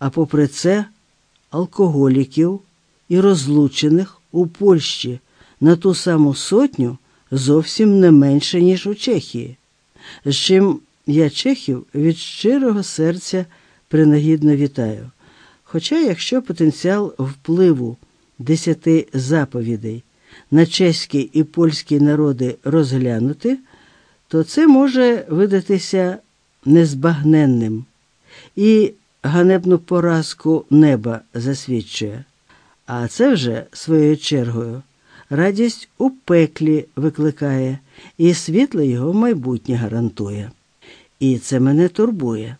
а попри це алкоголіків і розлучених у Польщі на ту саму сотню зовсім не менше, ніж у Чехії. З чим я чехів від щирого серця принагідно вітаю. Хоча, якщо потенціал впливу десяти заповідей на чеський і польський народи розглянути, то це може видатися незбагненним і ганебну поразку неба засвідчує. А це вже своєю чергою радість у пеклі викликає і світле його майбутнє гарантує. І це мене турбує,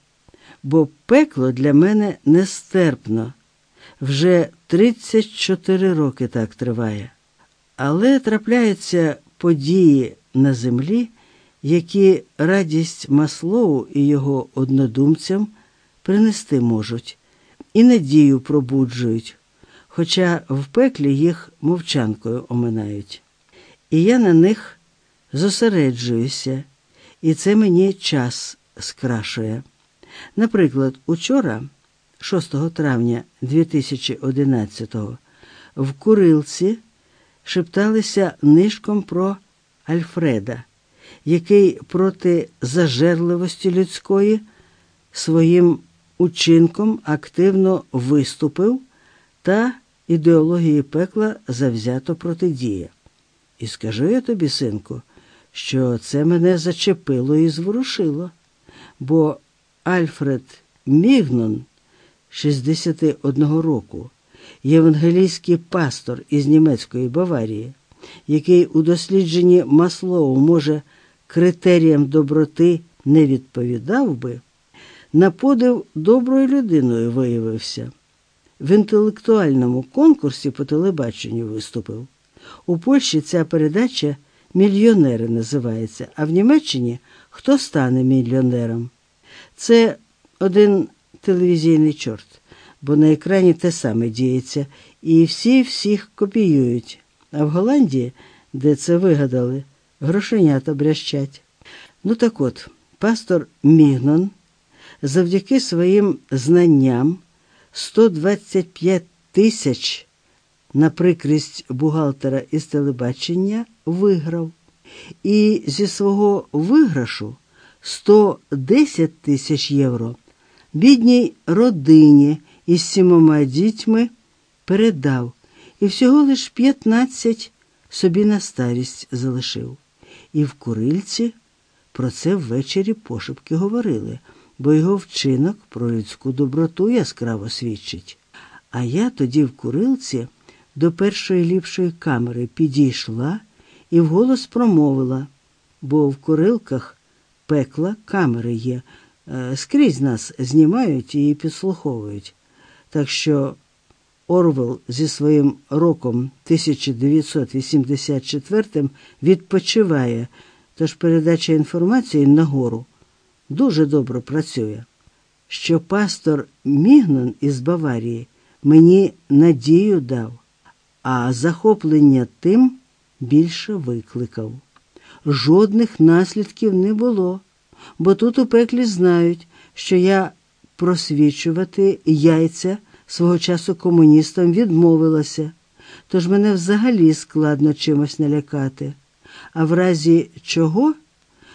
бо пекло для мене нестерпно. Вже 34 роки так триває. Але трапляються події на землі, які радість Маслоу і його однодумцям принести можуть, і надію пробуджують, хоча в пеклі їх мовчанкою оминають. І я на них зосереджуюся, і це мені час скрашує. Наприклад, учора, 6 травня 2011-го, в Курилці шепталися нишком про Альфреда, який проти зажерливості людської своїм учинком активно виступив та ідеології пекла завзято протидіє. І скажу я тобі, синку, що це мене зачепило і зворушило, бо Альфред Мігнон, 61 року, євангелійський пастор із німецької Баварії, який у дослідженні Маслоу, може, критеріям доброти не відповідав би, на подив доброю людиною виявився. В інтелектуальному конкурсі по телебаченню виступив. У Польщі ця передача Мільйонери називається, а в Німеччині Хто стане мільйонером? Це один телевізійний чорт, бо на екрані те саме діється, і всі всіх копіюють. А в Голландії, де це вигадали, грошенята брящать. Ну так от, пастор Мігнон завдяки своїм знанням 125 тисяч на прикрість бухгалтера із телебачення виграв. І зі свого виграшу 110 тисяч євро бідній родині із сімома дітьми передав і всього лиш 15 собі на старість залишив. І в курильці про це ввечері пошепки говорили, бо його вчинок про людську доброту яскраво свідчить. А я тоді в курилці до першої ліпшої камери підійшла і вголос промовила, бо в курилках пекла камери є. Е, скрізь нас знімають і підслуховують. Так що Орвел зі своїм роком 1984 відпочиває, тож передача інформації нагору дуже добре працює. Що пастор Мігнон із Баварії мені надію дав, а захоплення тим більше викликав. Жодних наслідків не було, бо тут у пеклі знають, що я просвічувати яйця свого часу комуністам відмовилася, тож мене взагалі складно чимось налякати, а в разі чого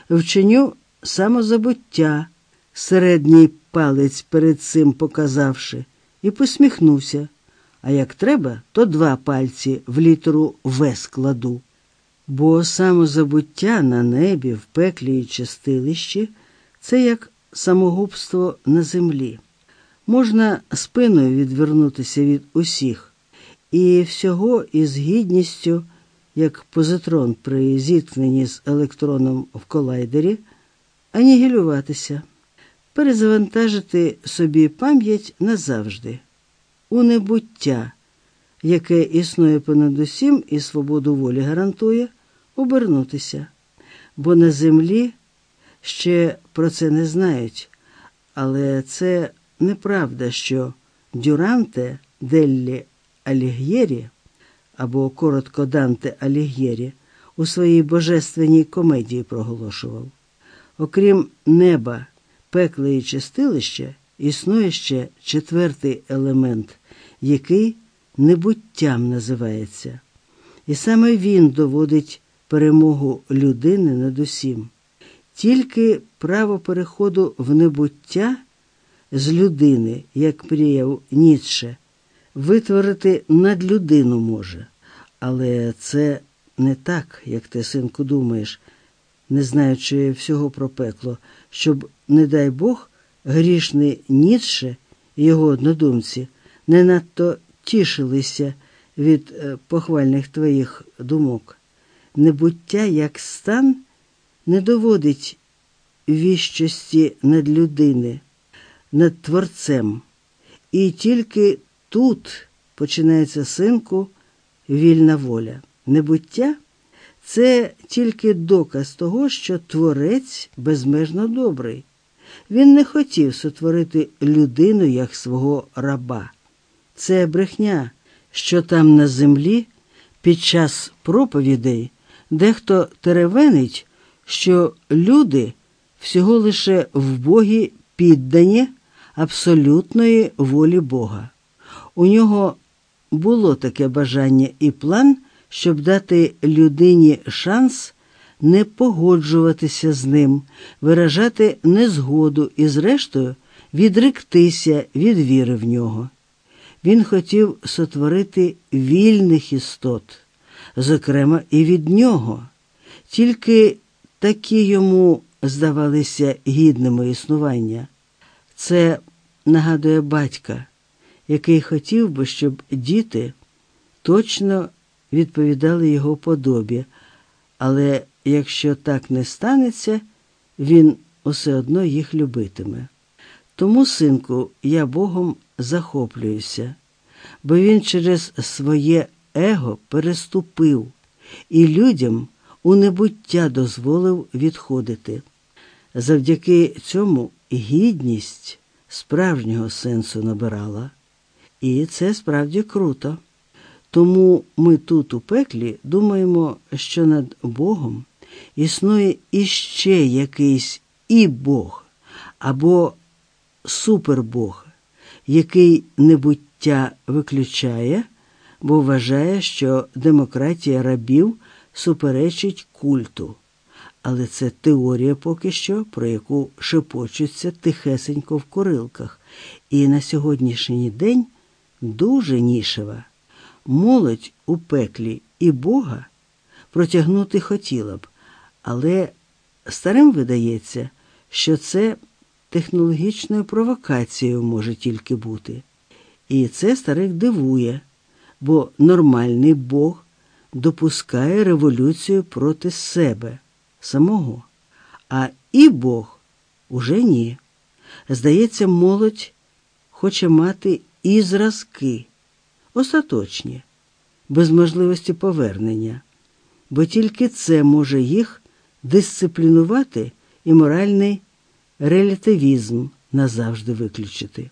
вчиню самозабуття, середній палець перед цим показавши, і посміхнувся. А як треба, то два пальці в літеру В складу. Бо самозабуття на небі, в пеклі і чистилищі це як самогубство на землі. Можна спиною відвернутися від усіх і всього із гідністю, як позитрон при зіткненні з електроном в колайдері, анігілюватися, перезавантажити собі пам'ять назавжди, у небуття, яке існує понад усім і свободу волі гарантує, обернутися, бо на землі ще про це не знають, але це неправда, що Дюранте Деллі Алігєрі або коротко Данте Алігєрі у своїй божественній комедії проголошував. Окрім неба, пекла і чистилища, існує ще четвертий елемент, який небуттям називається. І саме він доводить перемогу людини над усім. Тільки право переходу в небуття з людини, як мріяв Ніцше, витворити надлюдину може. Але це не так, як ти, синку, думаєш, не знаючи всього про пекло, щоб, не дай Бог, грішний Ніцше і його однодумці не надто тішилися від е, похвальних твоїх думок. Небуття як стан не доводить віщості над людини, над Творцем. І тільки тут починається синку вільна воля. Небуття це тільки доказ того, що творець безмежно добрий. Він не хотів сотворити людину як свого раба. Це брехня, що там на землі під час проповідей дехто теревенить, що люди всього лише в Богі піддані абсолютної волі Бога. У нього було таке бажання і план, щоб дати людині шанс не погоджуватися з ним, виражати незгоду і, зрештою, відректися від віри в нього. Він хотів сотворити вільних істот, зокрема і від нього, тільки такі йому здавалися гідними існування. Це нагадує батька, який хотів би, щоб діти точно відповідали його подобі, але якщо так не станеться, він усе одно їх любитиме. Тому, синку, я Богом захоплююся, бо він через своє его переступив і людям у небуття дозволив відходити. Завдяки цьому гідність справжнього сенсу набирала. І це справді круто. Тому ми тут, у пеклі, думаємо, що над Богом існує іще якийсь і Бог або супербог, який небуття виключає, бо вважає, що демократія рабів суперечить культу. Але це теорія поки що, про яку шепочуться тихесенько в курилках. І на сьогоднішній день дуже нішева. Молодь у пеклі і Бога протягнути хотіла б, але старим видається, що це технологічною провокацією може тільки бути. І це старих дивує, бо нормальний Бог допускає революцію проти себе самого, а і Бог уже ні. Здається, молодь хоче мати і зразки, остаточні, без можливості повернення, бо тільки це може їх дисциплінувати і моральний релятивізм назавжди виключити.